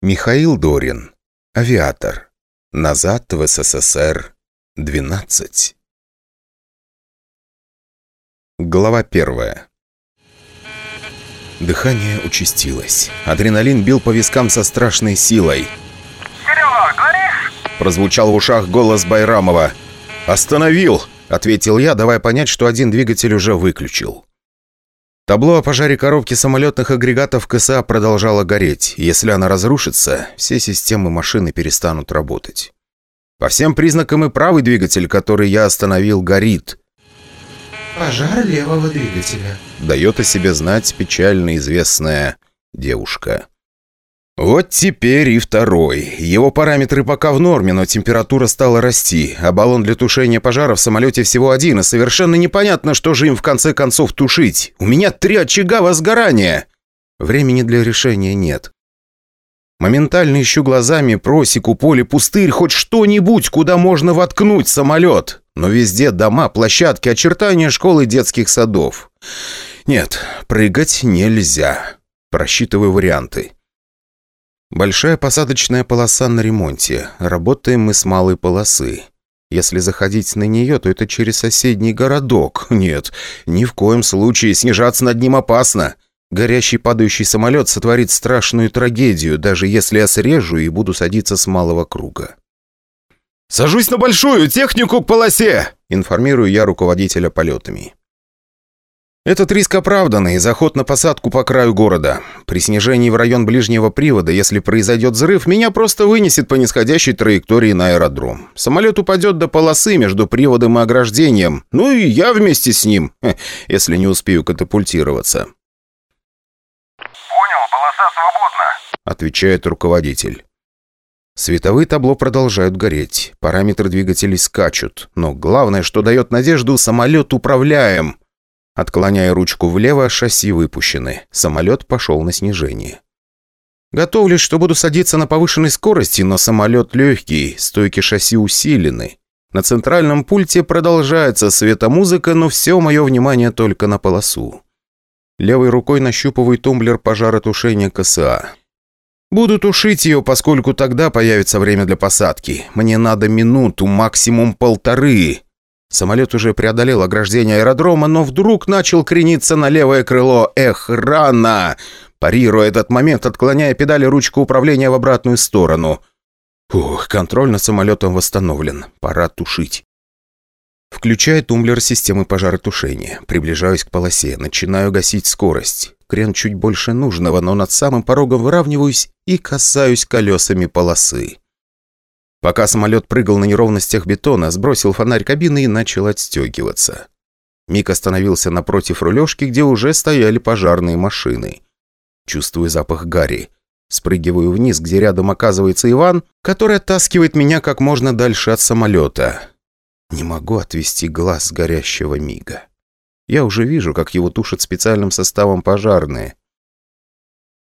Михаил Дорин. Авиатор. Назад в СССР. 12. Глава первая. Дыхание участилось. Адреналин бил по вискам со страшной силой. Серега, горишь? Прозвучал в ушах голос Байрамова. «Остановил!» — ответил я, давая понять, что один двигатель уже выключил. Табло о пожаре коробки самолетных агрегатов КСА продолжало гореть. Если она разрушится, все системы машины перестанут работать. По всем признакам и правый двигатель, который я остановил, горит. Пожар левого двигателя. Дает о себе знать печально известная девушка. Вот теперь и второй. Его параметры пока в норме, но температура стала расти, а баллон для тушения пожара в самолете всего один, и совершенно непонятно, что же им в конце концов тушить. У меня три очага возгорания. Времени для решения нет. Моментально ищу глазами просеку, поле, пустырь, хоть что-нибудь, куда можно воткнуть самолет. Но везде дома, площадки, очертания школы детских садов. Нет, прыгать нельзя. Просчитываю варианты. Большая посадочная полоса на ремонте. Работаем мы с малой полосы. Если заходить на нее, то это через соседний городок. Нет, ни в коем случае снижаться над ним опасно. Горящий падающий самолет сотворит страшную трагедию, даже если я срежу и буду садиться с малого круга. «Сажусь на большую, технику к полосе!» информирую я руководителя полетами. Этот риск оправданный, заход на посадку по краю города. При снижении в район ближнего привода, если произойдет взрыв, меня просто вынесет по нисходящей траектории на аэродром. Самолет упадет до полосы между приводом и ограждением. Ну и я вместе с ним, если не успею катапультироваться. Понял, полоса свободна. Отвечает руководитель. Световые табло продолжают гореть, параметры двигателей скачут, но главное, что дает надежду, самолет управляем. Отклоняя ручку влево, шасси выпущены. Самолет пошел на снижение. Готовлюсь, что буду садиться на повышенной скорости, но самолет легкий, стойки шасси усилены. На центральном пульте продолжается светомузыка, но все мое внимание только на полосу. Левой рукой нащупываю тумблер пожаротушения КСА. Буду тушить ее, поскольку тогда появится время для посадки. Мне надо минуту, максимум полторы. Самолет уже преодолел ограждение аэродрома, но вдруг начал крениться на левое крыло. Эх, рано! Парируя этот момент, отклоняя педали ручку управления в обратную сторону. Ух, контроль над самолетом восстановлен. Пора тушить. Включаю тумблер системы пожаротушения. Приближаюсь к полосе. Начинаю гасить скорость. Крен чуть больше нужного, но над самым порогом выравниваюсь и касаюсь колесами полосы. Пока самолет прыгал на неровностях бетона, сбросил фонарь кабины и начал отстегиваться. Мик остановился напротив рулежки, где уже стояли пожарные машины. Чувствую запах гари. Спрыгиваю вниз, где рядом оказывается Иван, который оттаскивает меня как можно дальше от самолета. Не могу отвести глаз с горящего Мига. Я уже вижу, как его тушат специальным составом пожарные.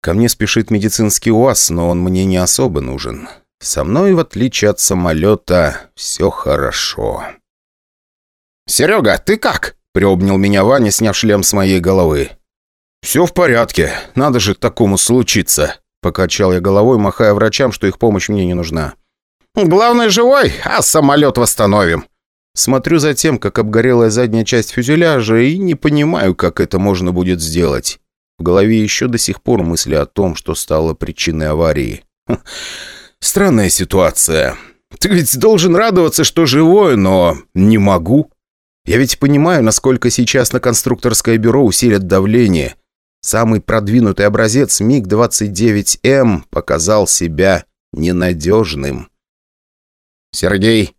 Ко мне спешит медицинский УАЗ, но он мне не особо нужен. Со мной, в отличие от самолета, все хорошо. «Серега, ты как?» – приобнял меня Ваня, сняв шлем с моей головы. «Все в порядке. Надо же такому случиться», – покачал я головой, махая врачам, что их помощь мне не нужна. «Главное, живой, а самолет восстановим». Смотрю за тем, как обгорелая задняя часть фюзеляжа, и не понимаю, как это можно будет сделать. В голове еще до сих пор мысли о том, что стало причиной аварии. Странная ситуация. Ты ведь должен радоваться, что живой, но не могу. Я ведь понимаю, насколько сейчас на конструкторское бюро усилят давление. Самый продвинутый образец МиГ-29М показал себя ненадежным. «Сергей,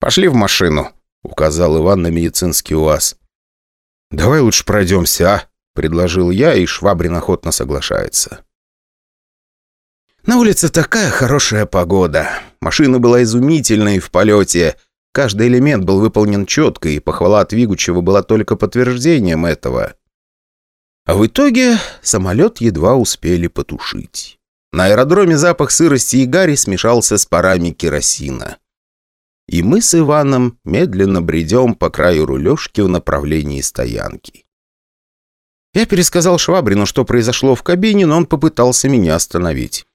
пошли в машину», — указал Иван на медицинский УАЗ. «Давай лучше пройдемся, а?» — предложил я, и Швабрин охотно соглашается. На улице такая хорошая погода. Машина была изумительной в полете. Каждый элемент был выполнен четко, и похвала от Вигучева была только подтверждением этого. А в итоге самолет едва успели потушить. На аэродроме запах сырости и гари смешался с парами керосина. И мы с Иваном медленно бредем по краю рулежки в направлении стоянки. Я пересказал Швабрину, что произошло в кабине, но он попытался меня остановить.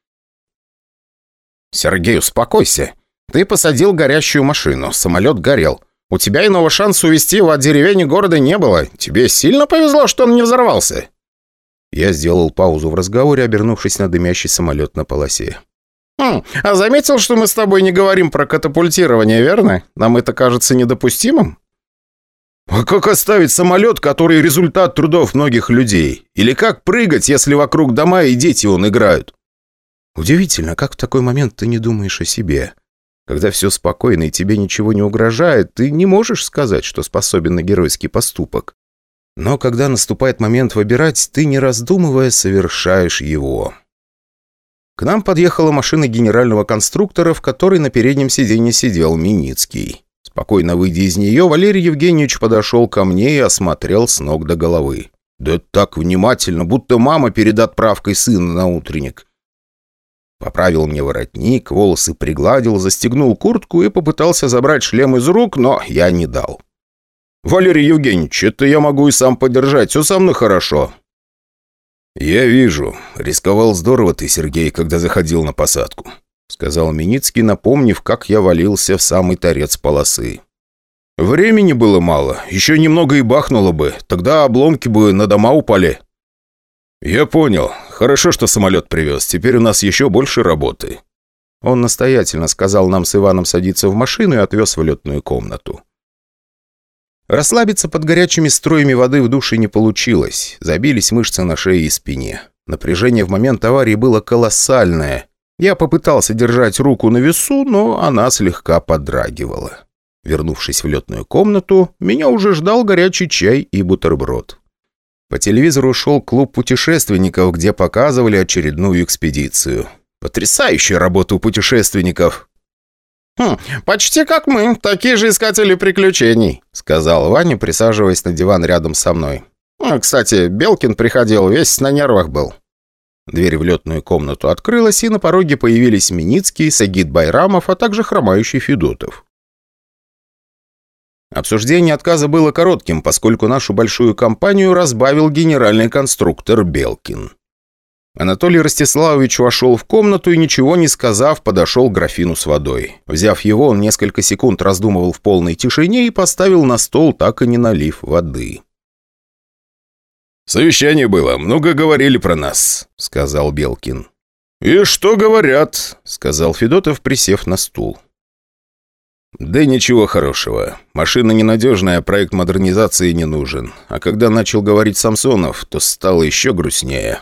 «Сергей, успокойся. Ты посадил горящую машину, самолет горел. У тебя иного шанса увезти его от деревень и города не было. Тебе сильно повезло, что он не взорвался». Я сделал паузу в разговоре, обернувшись на дымящий самолет на полосе. «Хм, а заметил, что мы с тобой не говорим про катапультирование, верно? Нам это кажется недопустимым?» А как оставить самолет, который результат трудов многих людей? Или как прыгать, если вокруг дома и дети он играют? Удивительно, как в такой момент ты не думаешь о себе. Когда все спокойно и тебе ничего не угрожает, ты не можешь сказать, что способен на геройский поступок. Но когда наступает момент выбирать, ты, не раздумывая, совершаешь его. К нам подъехала машина генерального конструктора, в которой на переднем сиденье сидел Миницкий. Спокойно выйдя из нее, Валерий Евгеньевич подошел ко мне и осмотрел с ног до головы. Да так внимательно, будто мама перед отправкой сына на утренник. Поправил мне воротник, волосы пригладил, застегнул куртку и попытался забрать шлем из рук, но я не дал. «Валерий Евгеньевич, это я могу и сам подержать, все со мной хорошо». «Я вижу. Рисковал здорово ты, Сергей, когда заходил на посадку. — сказал Миницкий, напомнив, как я валился в самый торец полосы. «Времени было мало. Еще немного и бахнуло бы. Тогда обломки бы на дома упали». «Я понял. Хорошо, что самолет привез. Теперь у нас еще больше работы». Он настоятельно сказал нам с Иваном садиться в машину и отвез в летную комнату. Расслабиться под горячими струями воды в душе не получилось. Забились мышцы на шее и спине. Напряжение в момент аварии было колоссальное. Я попытался держать руку на весу, но она слегка подрагивала. Вернувшись в летную комнату, меня уже ждал горячий чай и бутерброд. По телевизору шел клуб путешественников, где показывали очередную экспедицию. Потрясающая работа у путешественников. «Хм, почти как мы, такие же искатели приключений», сказал Ваня, присаживаясь на диван рядом со мной. «Кстати, Белкин приходил, весь на нервах был». Дверь в летную комнату открылась, и на пороге появились Миницкий, Сагид Байрамов, а также хромающий Федотов. Обсуждение отказа было коротким, поскольку нашу большую компанию разбавил генеральный конструктор Белкин. Анатолий Ростиславович вошел в комнату и, ничего не сказав, подошел к графину с водой. Взяв его, он несколько секунд раздумывал в полной тишине и поставил на стол, так и не налив воды. «Совещание было, много говорили про нас», — сказал Белкин. «И что говорят?» — сказал Федотов, присев на стул. «Да ничего хорошего. Машина ненадежная, проект модернизации не нужен. А когда начал говорить Самсонов, то стало еще грустнее».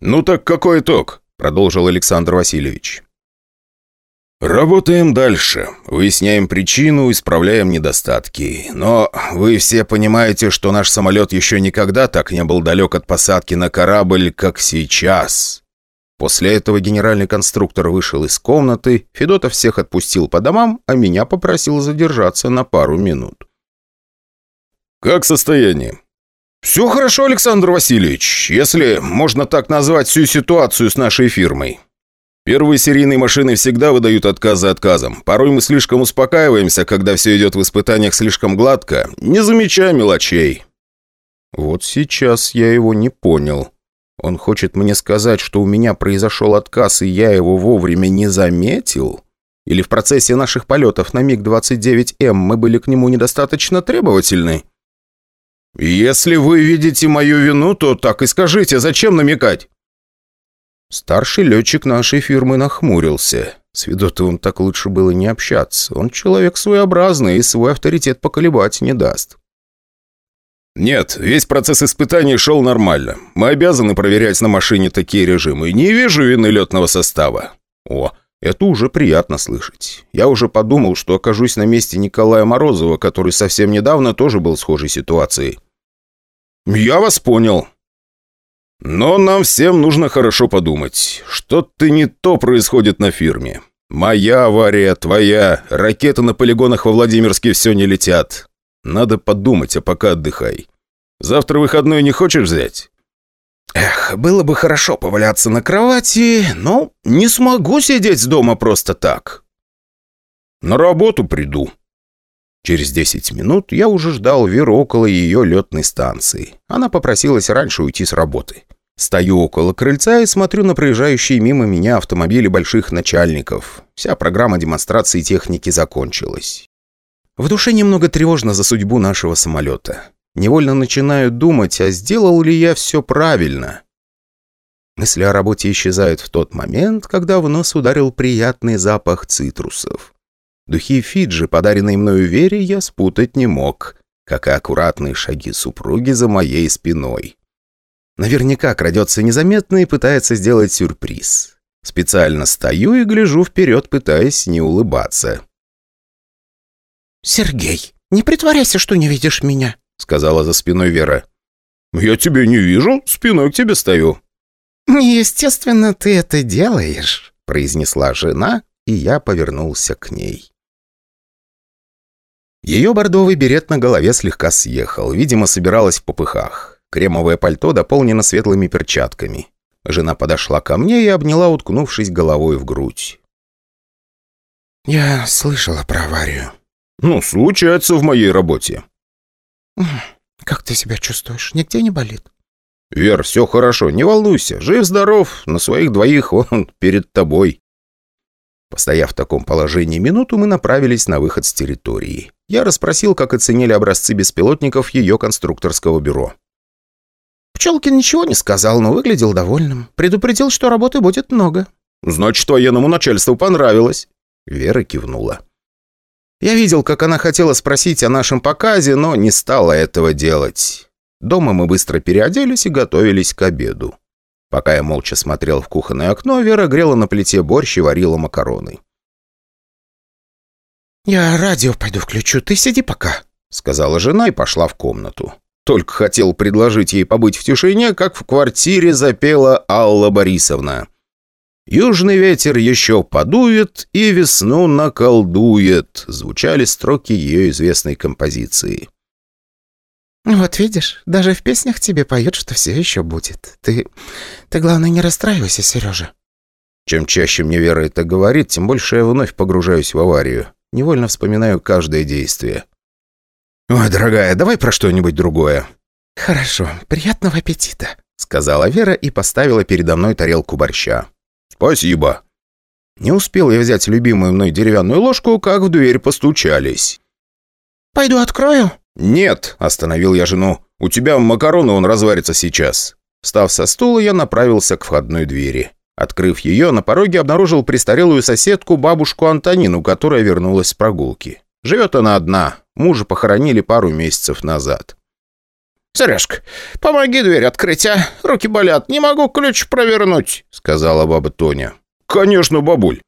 «Ну так какой итог?» — продолжил Александр Васильевич. «Работаем дальше. Выясняем причину, исправляем недостатки. Но вы все понимаете, что наш самолет еще никогда так не был далек от посадки на корабль, как сейчас». После этого генеральный конструктор вышел из комнаты, Федотов всех отпустил по домам, а меня попросил задержаться на пару минут. «Как состояние?» «Все хорошо, Александр Васильевич, если можно так назвать всю ситуацию с нашей фирмой. Первые серийные машины всегда выдают отказ за отказом. Порой мы слишком успокаиваемся, когда все идет в испытаниях слишком гладко, не замечая мелочей. Вот сейчас я его не понял. Он хочет мне сказать, что у меня произошел отказ, и я его вовремя не заметил? Или в процессе наших полетов на МиГ-29М мы были к нему недостаточно требовательны? Если вы видите мою вину, то так и скажите, зачем намекать? Старший летчик нашей фирмы нахмурился. С Федотовым так лучше было не общаться. Он человек своеобразный и свой авторитет поколебать не даст. «Нет, весь процесс испытаний шел нормально. Мы обязаны проверять на машине такие режимы. Не вижу вины летного состава». «О, это уже приятно слышать. Я уже подумал, что окажусь на месте Николая Морозова, который совсем недавно тоже был в схожей ситуации». «Я вас понял», но нам всем нужно хорошо подумать. Что-то не то происходит на фирме. Моя авария, твоя. Ракеты на полигонах во Владимирске все не летят. Надо подумать, а пока отдыхай. Завтра выходной не хочешь взять? Эх, было бы хорошо поваляться на кровати, но не смогу сидеть дома просто так. На работу приду. Через 10 минут я уже ждал Веру около ее летной станции. Она попросилась раньше уйти с работы. Стою около крыльца и смотрю на проезжающие мимо меня автомобили больших начальников. Вся программа демонстрации техники закончилась. В душе немного тревожно за судьбу нашего самолета. Невольно начинаю думать, а сделал ли я все правильно? Мысли о работе исчезают в тот момент, когда в нос ударил приятный запах цитрусов. Духи Фиджи, подаренные мною Вере, я спутать не мог, как и аккуратные шаги супруги за моей спиной. Наверняка крадется незаметно и пытается сделать сюрприз. Специально стою и гляжу вперед, пытаясь не улыбаться. «Сергей, не притворяйся, что не видишь меня», — сказала за спиной Вера. «Я тебя не вижу, спиной к тебе стою». «Естественно, ты это делаешь», — произнесла жена, и я повернулся к ней. Ее бордовый берет на голове слегка съехал, видимо, собиралась в попыхах. Кремовое пальто дополнено светлыми перчатками. Жена подошла ко мне и обняла, уткнувшись головой в грудь. «Я слышала про аварию». «Ну, случается в моей работе». «Как ты себя чувствуешь? Нигде не болит?» «Вер, все хорошо, не волнуйся. Жив-здоров, на своих двоих он перед тобой». Постояв в таком положении минуту, мы направились на выход с территории. Я расспросил, как оценили образцы беспилотников ее конструкторского бюро. Пчелкин ничего не сказал, но выглядел довольным. Предупредил, что работы будет много. «Значит, военному начальству понравилось». Вера кивнула. Я видел, как она хотела спросить о нашем показе, но не стала этого делать. Дома мы быстро переоделись и готовились к обеду. Пока я молча смотрел в кухонное окно, Вера грела на плите борщ и варила макароны. «Я радио пойду включу, ты сиди пока», — сказала жена и пошла в комнату. Только хотел предложить ей побыть в тишине, как в квартире запела Алла Борисовна. «Южный ветер еще подует и весну наколдует», звучали строки ее известной композиции. «Вот видишь, даже в песнях тебе поют, что все еще будет. Ты... ты, главное, не расстраивайся, Сережа». Чем чаще мне Вера это говорит, тем больше я вновь погружаюсь в аварию. Невольно вспоминаю каждое действие. «Ой, дорогая, давай про что-нибудь другое». «Хорошо, приятного аппетита», — сказала Вера и поставила передо мной тарелку борща. «Спасибо». Не успел я взять любимую мной деревянную ложку, как в дверь постучались. «Пойду открою?» «Нет», — остановил я жену. «У тебя макароны он разварится сейчас». Встав со стула, я направился к входной двери. Открыв ее, на пороге обнаружил престарелую соседку, бабушку Антонину, которая вернулась с прогулки. Живет она одна, мужа похоронили пару месяцев назад. «Сережка, помоги дверь открыть, а? Руки болят, не могу ключ провернуть», — сказала баба Тоня. «Конечно, бабуль».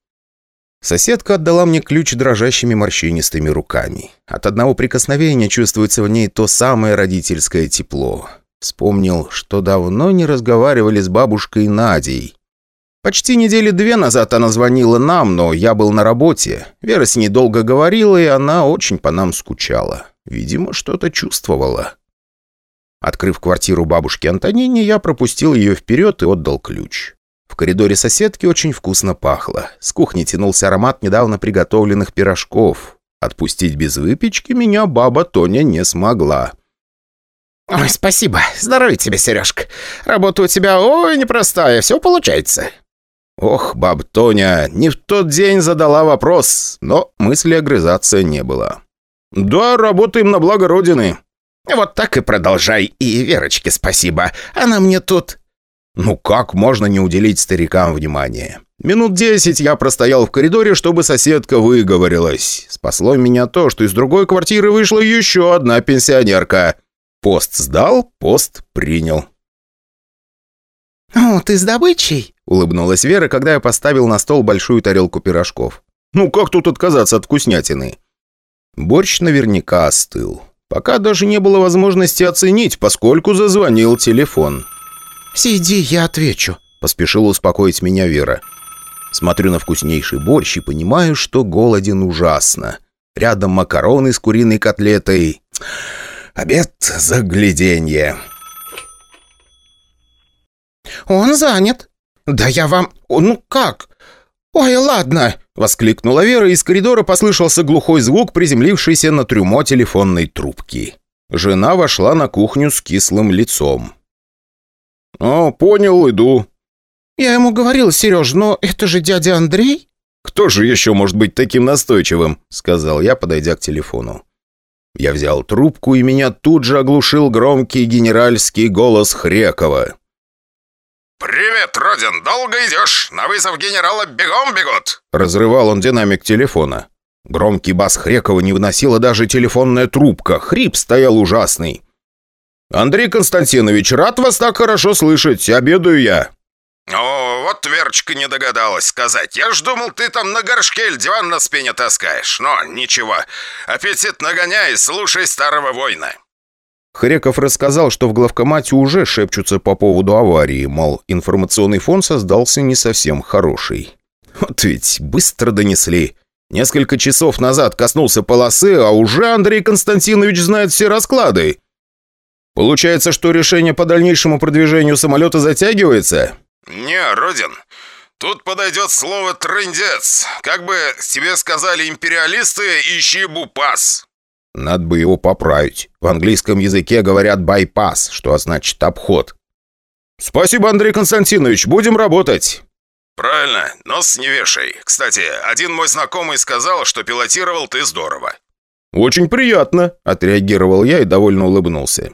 Соседка отдала мне ключ дрожащими морщинистыми руками. От одного прикосновения чувствуется в ней то самое родительское тепло. Вспомнил, что давно не разговаривали с бабушкой Надей. Почти недели две назад она звонила нам, но я был на работе. Вера с ней долго говорила, и она очень по нам скучала. Видимо, что-то чувствовала. Открыв квартиру бабушки Антонине, я пропустил ее вперед и отдал ключ. В коридоре соседки очень вкусно пахло. С кухни тянулся аромат недавно приготовленных пирожков. Отпустить без выпечки меня баба Тоня не смогла. «Ой, спасибо. Здоровья тебе, Сережка. Работа у тебя, ой, непростая, все получается». Ох, баб Тоня, не в тот день задала вопрос, но мысли огрызаться не было. «Да, работаем на благо Родины». «Вот так и продолжай. И Верочке спасибо. Она мне тут...» Ну как можно не уделить старикам внимания? Минут десять я простоял в коридоре, чтобы соседка выговорилась. Спасло меня то, что из другой квартиры вышла еще одна пенсионерка. Пост сдал, пост принял. «О, ты с добычей?» — улыбнулась Вера, когда я поставил на стол большую тарелку пирожков. «Ну как тут отказаться от вкуснятины?» Борщ наверняка остыл. Пока даже не было возможности оценить, поскольку зазвонил телефон. «Сиди, я отвечу», — поспешила успокоить меня Вера. Смотрю на вкуснейший борщ и понимаю, что голоден ужасно. Рядом макароны с куриной котлетой. Обед загляденье. «Он занят». «Да я вам... Ну как?» «Ой, ладно!» — воскликнула Вера, и из коридора послышался глухой звук, приземлившийся на трюмо телефонной трубки. Жена вошла на кухню с кислым лицом. «О, понял, иду». «Я ему говорил, Сереж, но это же дядя Андрей?» «Кто же еще может быть таким настойчивым?» — сказал я, подойдя к телефону. Я взял трубку, и меня тут же оглушил громкий генеральский голос Хрекова. «Привет, Родин! Долго идешь? На вызов генерала бегом бегут!» Разрывал он динамик телефона. Громкий бас Хрекова не выносила даже телефонная трубка. Хрип стоял ужасный. «Андрей Константинович, рад вас так хорошо слышать. Обедаю я». «О, вот Верочка не догадалась сказать. Я ж думал, ты там на горшке или диван на спине таскаешь. Но ничего. Аппетит нагоняй, слушай старого воина». Хреков рассказал, что в главкомате уже шепчутся по поводу аварии, мол, информационный фон создался не совсем хороший. Вот ведь быстро донесли. Несколько часов назад коснулся полосы, а уже Андрей Константинович знает все расклады. Получается, что решение по дальнейшему продвижению самолета затягивается? «Не, Родин, тут подойдет слово «трындец». Как бы тебе сказали империалисты, ищи бупас». Надо бы его поправить. В английском языке говорят «байпас», что значит «обход». «Спасибо, Андрей Константинович, будем работать». «Правильно, нос не вешай. Кстати, один мой знакомый сказал, что пилотировал ты здорово». «Очень приятно», — отреагировал я и довольно улыбнулся.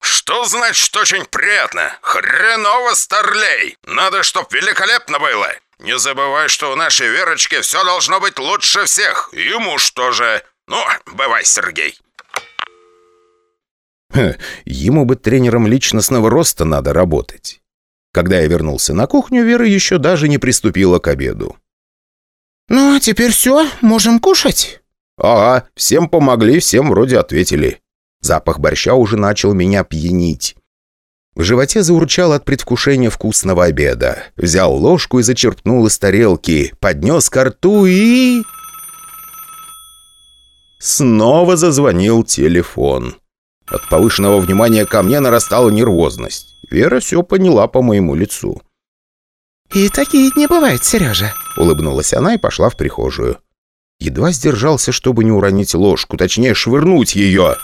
«Что значит очень приятно? Хреново, старлей! Надо, чтоб великолепно было! Не забывай, что у нашей Верочки все должно быть лучше всех, и муж тоже. Ну, бывай, Сергей!» Ха, ему бы тренером личностного роста надо работать. Когда я вернулся на кухню, Вера еще даже не приступила к обеду. «Ну, а теперь все, можем кушать?» «Ага, всем помогли, всем вроде ответили». Запах борща уже начал меня пьянить. В животе заурчал от предвкушения вкусного обеда. Взял ложку и зачерпнул из тарелки, поднес ко рту и... Снова зазвонил телефон. От повышенного внимания ко мне нарастала нервозность. Вера все поняла по моему лицу. «И такие не бывает, Сережа», — улыбнулась она и пошла в прихожую. Едва сдержался, чтобы не уронить ложку, точнее, швырнуть ее.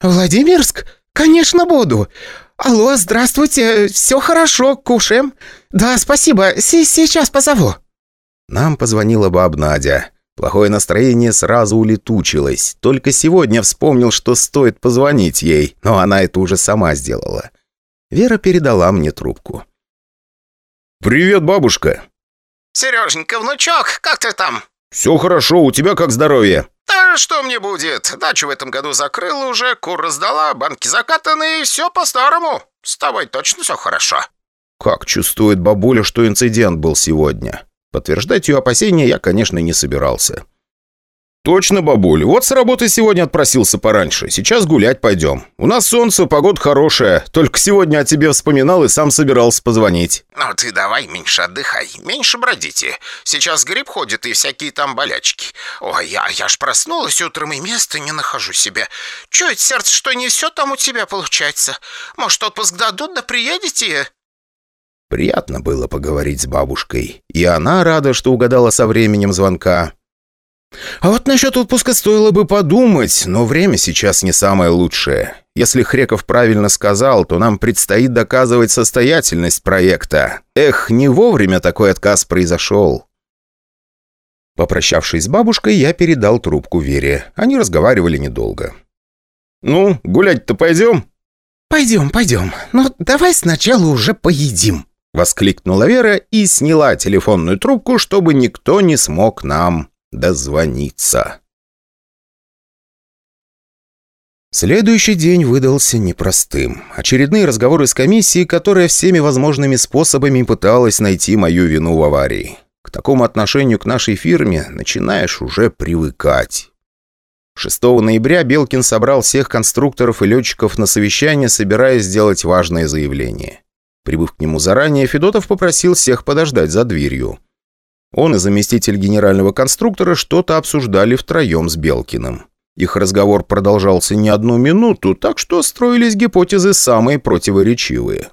«Владимирск? Конечно, буду. Алло, здравствуйте, все хорошо, кушаем. Да, спасибо, С сейчас позову». Нам позвонила баб Надя. Плохое настроение сразу улетучилось. Только сегодня вспомнил, что стоит позвонить ей, но она это уже сама сделала. Вера передала мне трубку. «Привет, бабушка!» «Сереженька, внучок, как ты там?» «Все хорошо, у тебя как здоровье?» «Да что мне будет? Дачу в этом году закрыла уже, кур раздала, банки закатаны, и все по-старому. С тобой точно все хорошо». Как чувствует бабуля, что инцидент был сегодня? Подтверждать ее опасения я, конечно, не собирался. «Точно, бабуль. Вот с работы сегодня отпросился пораньше. Сейчас гулять пойдем. У нас солнце, погода хорошая. Только сегодня о тебе вспоминал и сам собирался позвонить». «Ну ты давай меньше отдыхай, меньше бродите. Сейчас грипп ходит и всякие там болячки. Ой, я, я ж проснулась утром и места не нахожу себе. Чует сердце, что не все там у тебя получается. Может, отпуск дадут, да приедете?» Приятно было поговорить с бабушкой. И она рада, что угадала со временем звонка. А вот насчет отпуска стоило бы подумать, но время сейчас не самое лучшее. Если Хреков правильно сказал, то нам предстоит доказывать состоятельность проекта. Эх, не вовремя такой отказ произошел. Попрощавшись с бабушкой, я передал трубку Вере. Они разговаривали недолго. «Ну, гулять-то пойдем?» «Пойдем, пойдем. Но давай сначала уже поедим». Воскликнула Вера и сняла телефонную трубку, чтобы никто не смог нам дозвониться. Следующий день выдался непростым. Очередные разговоры с комиссией, которая всеми возможными способами пыталась найти мою вину в аварии. К такому отношению к нашей фирме начинаешь уже привыкать. 6 ноября Белкин собрал всех конструкторов и летчиков на совещание, собираясь сделать важное заявление. Прибыв к нему заранее, Федотов попросил всех подождать за дверью. Он и заместитель генерального конструктора что-то обсуждали втроем с Белкиным. Их разговор продолжался не одну минуту, так что строились гипотезы самые противоречивые.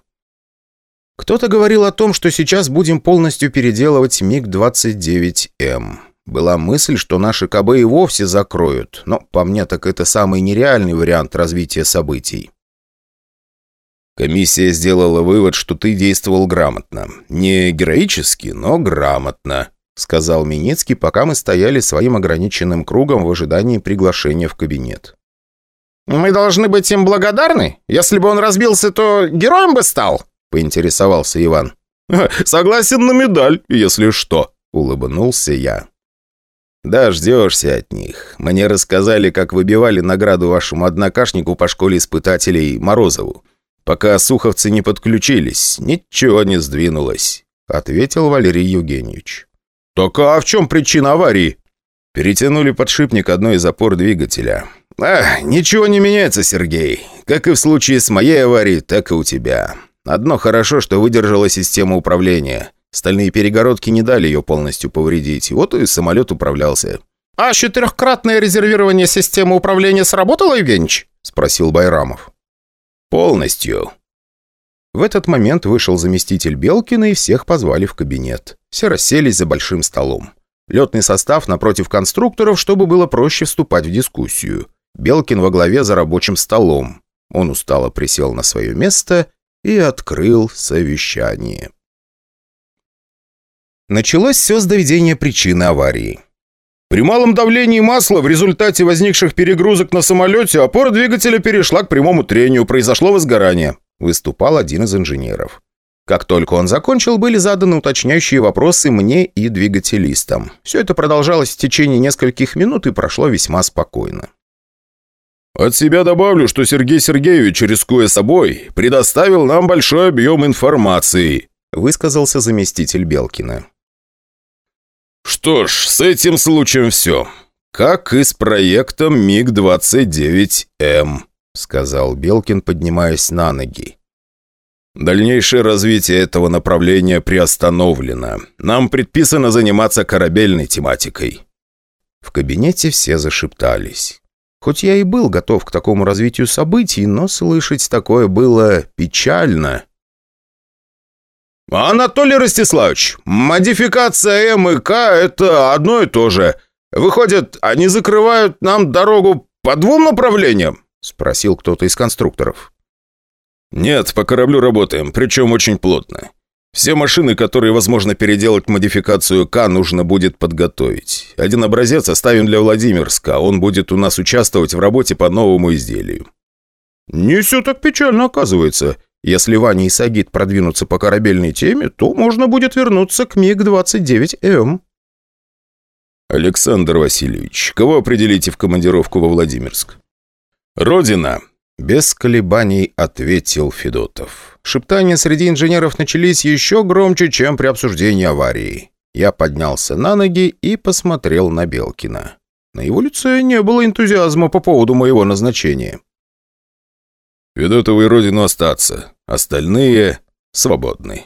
Кто-то говорил о том, что сейчас будем полностью переделывать МиГ-29М. Была мысль, что наши КБ и вовсе закроют, но по мне так это самый нереальный вариант развития событий. Комиссия сделала вывод, что ты действовал грамотно. Не героически, но грамотно», — сказал Минецкий, пока мы стояли своим ограниченным кругом в ожидании приглашения в кабинет. «Мы должны быть им благодарны? Если бы он разбился, то героем бы стал?» — поинтересовался Иван. «Согласен на медаль, если что», — улыбнулся я. «Дождешься от них. Мне рассказали, как выбивали награду вашему однокашнику по школе испытателей Морозову. Пока суховцы не подключились, ничего не сдвинулось», — ответил Валерий Евгеньевич. «Так а в чем причина аварии?» Перетянули подшипник одной из опор двигателя. «А, ничего не меняется, Сергей. Как и в случае с моей аварией, так и у тебя. Одно хорошо, что выдержала система управления. Стальные перегородки не дали ее полностью повредить, вот и самолет управлялся». «А четырехкратное резервирование системы управления сработало, Евгеньевич?» – спросил Байрамов. «Полностью». В этот момент вышел заместитель Белкина и всех позвали в кабинет. Все расселись за большим столом. Летный состав напротив конструкторов, чтобы было проще вступать в дискуссию. Белкин во главе за рабочим столом. Он устало присел на свое место и открыл совещание. Началось все с доведения причины аварии. При малом давлении масла в результате возникших перегрузок на самолете опора двигателя перешла к прямому трению, произошло возгорание», – выступал один из инженеров. Как только он закончил, были заданы уточняющие вопросы мне и двигателистам. Все это продолжалось в течение нескольких минут и прошло весьма спокойно. «От себя добавлю, что Сергей Сергеевич, рискуя собой, предоставил нам большой объем информации», высказался заместитель Белкина. «Что ж, с этим случаем все. Как и с проектом МиГ-29М», сказал Белкин, поднимаясь на ноги. «Дальнейшее развитие этого направления приостановлено. Нам предписано заниматься корабельной тематикой». В кабинете все зашептались. Хоть я и был готов к такому развитию событий, но слышать такое было печально. «Анатолий Ростиславович, модификация М и К – это одно и то же. Выходит, они закрывают нам дорогу по двум направлениям?» – спросил кто-то из конструкторов. «Нет, по кораблю работаем, причем очень плотно. Все машины, которые возможно переделать модификацию К, нужно будет подготовить. Один образец оставим для Владимирска, он будет у нас участвовать в работе по новому изделию». «Не все так печально оказывается», если Ваня и Сагит продвинутся по корабельной теме, то можно будет вернуться к МиГ-29М. «Александр Васильевич, кого определите в командировку во Владимирск?» «Родина!» Без колебаний ответил Федотов. Шептания среди инженеров начались еще громче, чем при обсуждении аварии. Я поднялся на ноги и посмотрел на Белкина. На его лице не было энтузиазма по поводу моего назначения. Федотовой родину остаться. Остальные свободны.